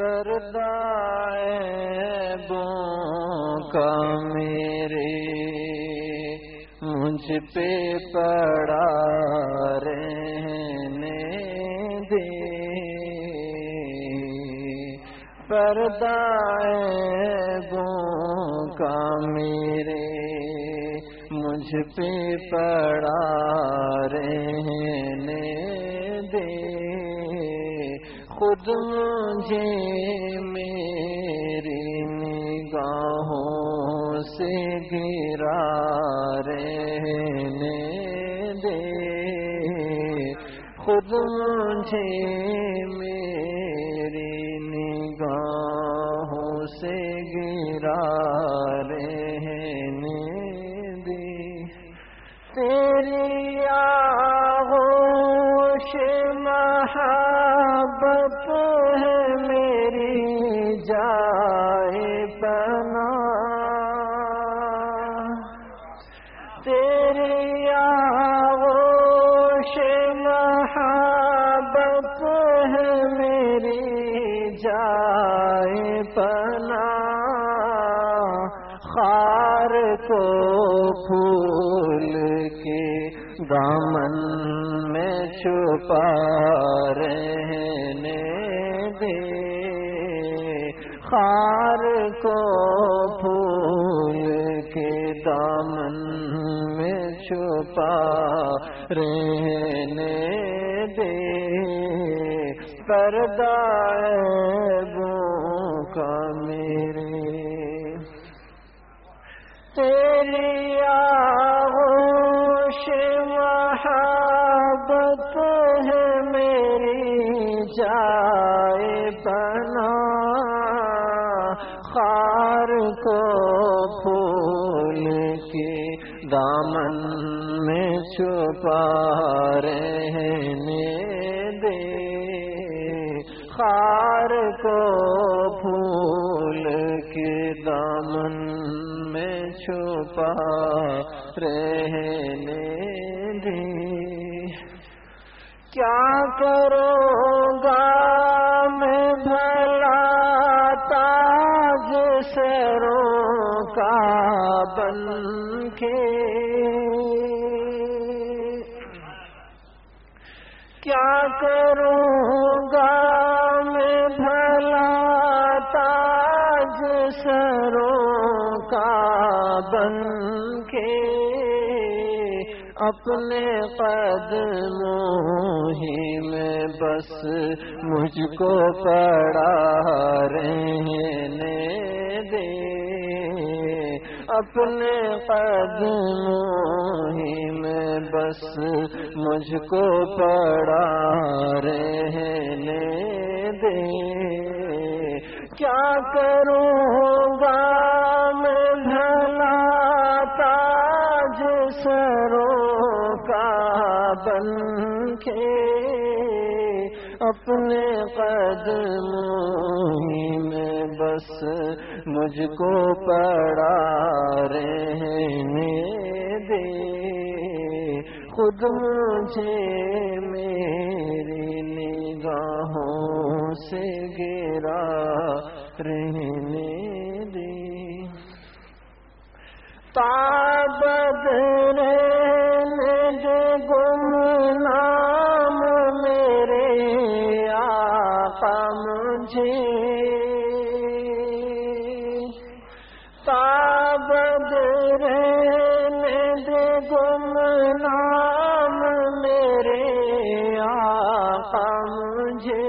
پردائے کا میرے۔ مجھ پہ پڑا رہنے دے۔ پردائے کا میرے۔ مجھ پہ پڑا رہنے دے خود مجھے میری نگاہوں سے گرا رہنے دے۔ خود مجھے میری نگاہوں سے گرا رہنے دے۔ تیری آغوش محبت ہے میری جائے پنا تیری آغوش محبت ہے میری جائے پنا خار کو پھول کے دامن چھپا رہنے دے۔ خار کو پھول کے دامن میں چھپا رہنے دے۔ پردائے کا میرے۔ تیری آغوش محبت خار کو پھول کے دامن میں چھپا رہنے دے خار کو پھول کے دامن میں چھپا رہنے دے کیا کرو گا کا بن کے۔ کیا کروں گا میں بھلا تاج سروں کا بن کے۔ اپنے قدموں ہی میں بس مجھ کو پڑا رہنے دے اپنے قدموں ہی میں بس مجھ کو پڑا رہنے دے۔ کیا کروں گا میں بھلا تاج سروں کا بن کے اپنے قدموں ہی بس مجھ کو پڑا رہنے دے خود مجھے میری نگاہوں سے گرا رہنے دے تابد تابد رہنے دے گم نام میرے آقا مجھے،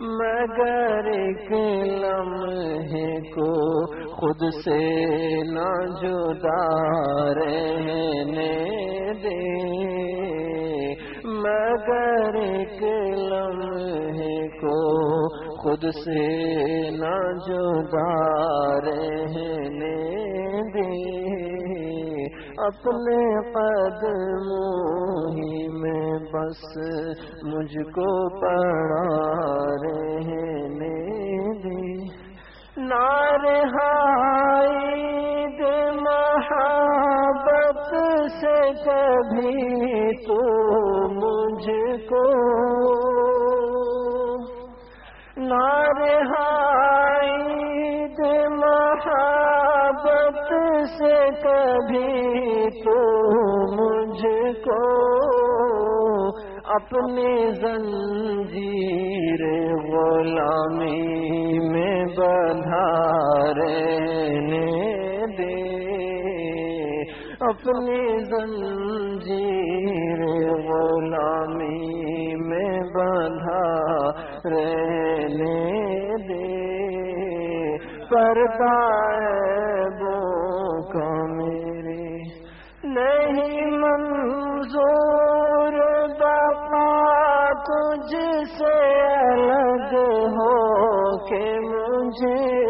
مگر ایک لمحے کو خود سے نہ جدا رہنے دے۔ مگر ایک لمحے کو خود سے نہ جدا رہنے دے اپنے قدموں ہی میں بس مجھ کو پڑا رہنے دے نارہائی دے محبت سے کبھی تو مجھ کو کبھی تو مجھ کو اپنی زنجیر غلامی میں رہنے دے۔ اپنی زنجیر غلامی میں بندھا رہنے دے کرتا منظور بپا تجھ سے الگ ہو کے مجھے۔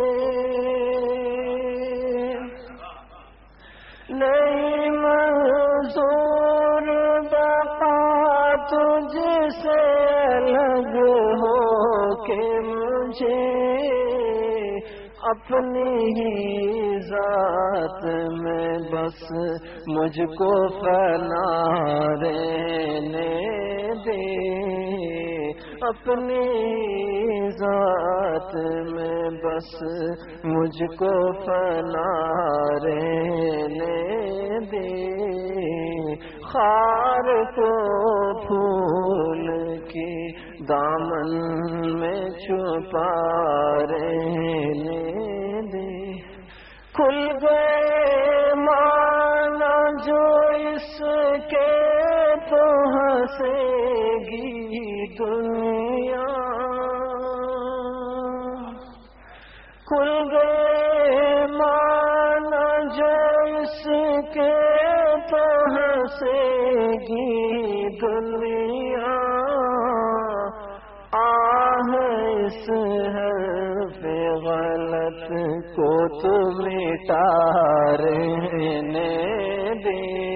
نہیں منظور بپا تجھ سے الگ ہو کے مجھے۔ اپنی ہی ذات میں بس مجھ کو فنا رہنے دے۔ اپنی ذات میں بس مجھ کو فنا رہنے دے۔ خار کو پھول کی دامن میں چھپا رہنے دے کھل گئے مانا جو اس کے تو ہنسے گی دنیا۔ کھل گئے مانا جو اس کے تو ہنسے گی دنیا۔ اس حرف غلط کو تو مٹا رہنے دے۔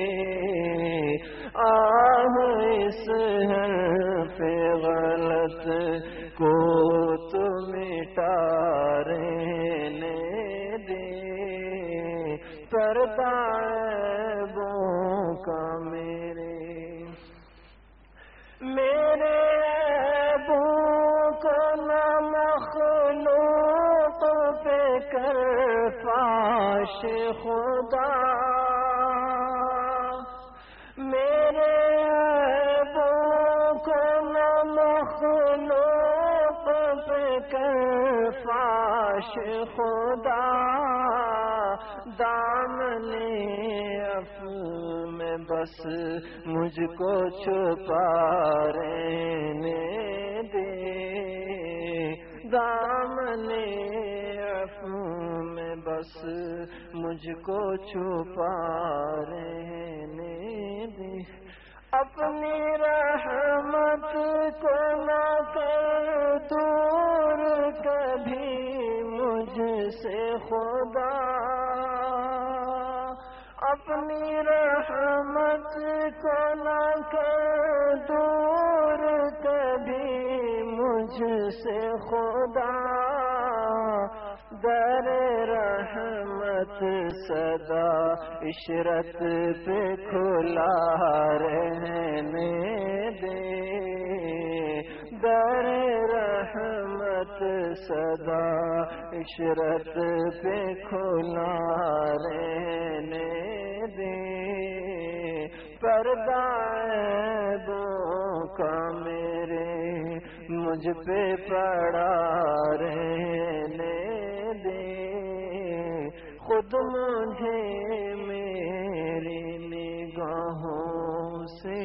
آہ، اس حرف غلط کو تو مٹا رہنے دے۔ پردہ فاش خدا، میرے کو نہ مخلوق پہ کر فاش خدا دامنے افو میں بس مجھ کو چھپا رہنے دے۔ دامنے افو میں بس مجھ کو چھپا رہنے دے۔ اپنی رحمت کو نہ کر دور کبھی مجھ سے خدا۔ اپنی رحمت کو نہ کر دور کبھی مجھ سے خدا۔ در رحمت صدا عشرت پہ کھلا رہنے دے۔ در رحمت صدا عشرت پہ کھلا رہنے دے۔ پردہ دو کا میرے مجھ پہ پڑا رہنے دے خود مجھے میرے نگاہوں سے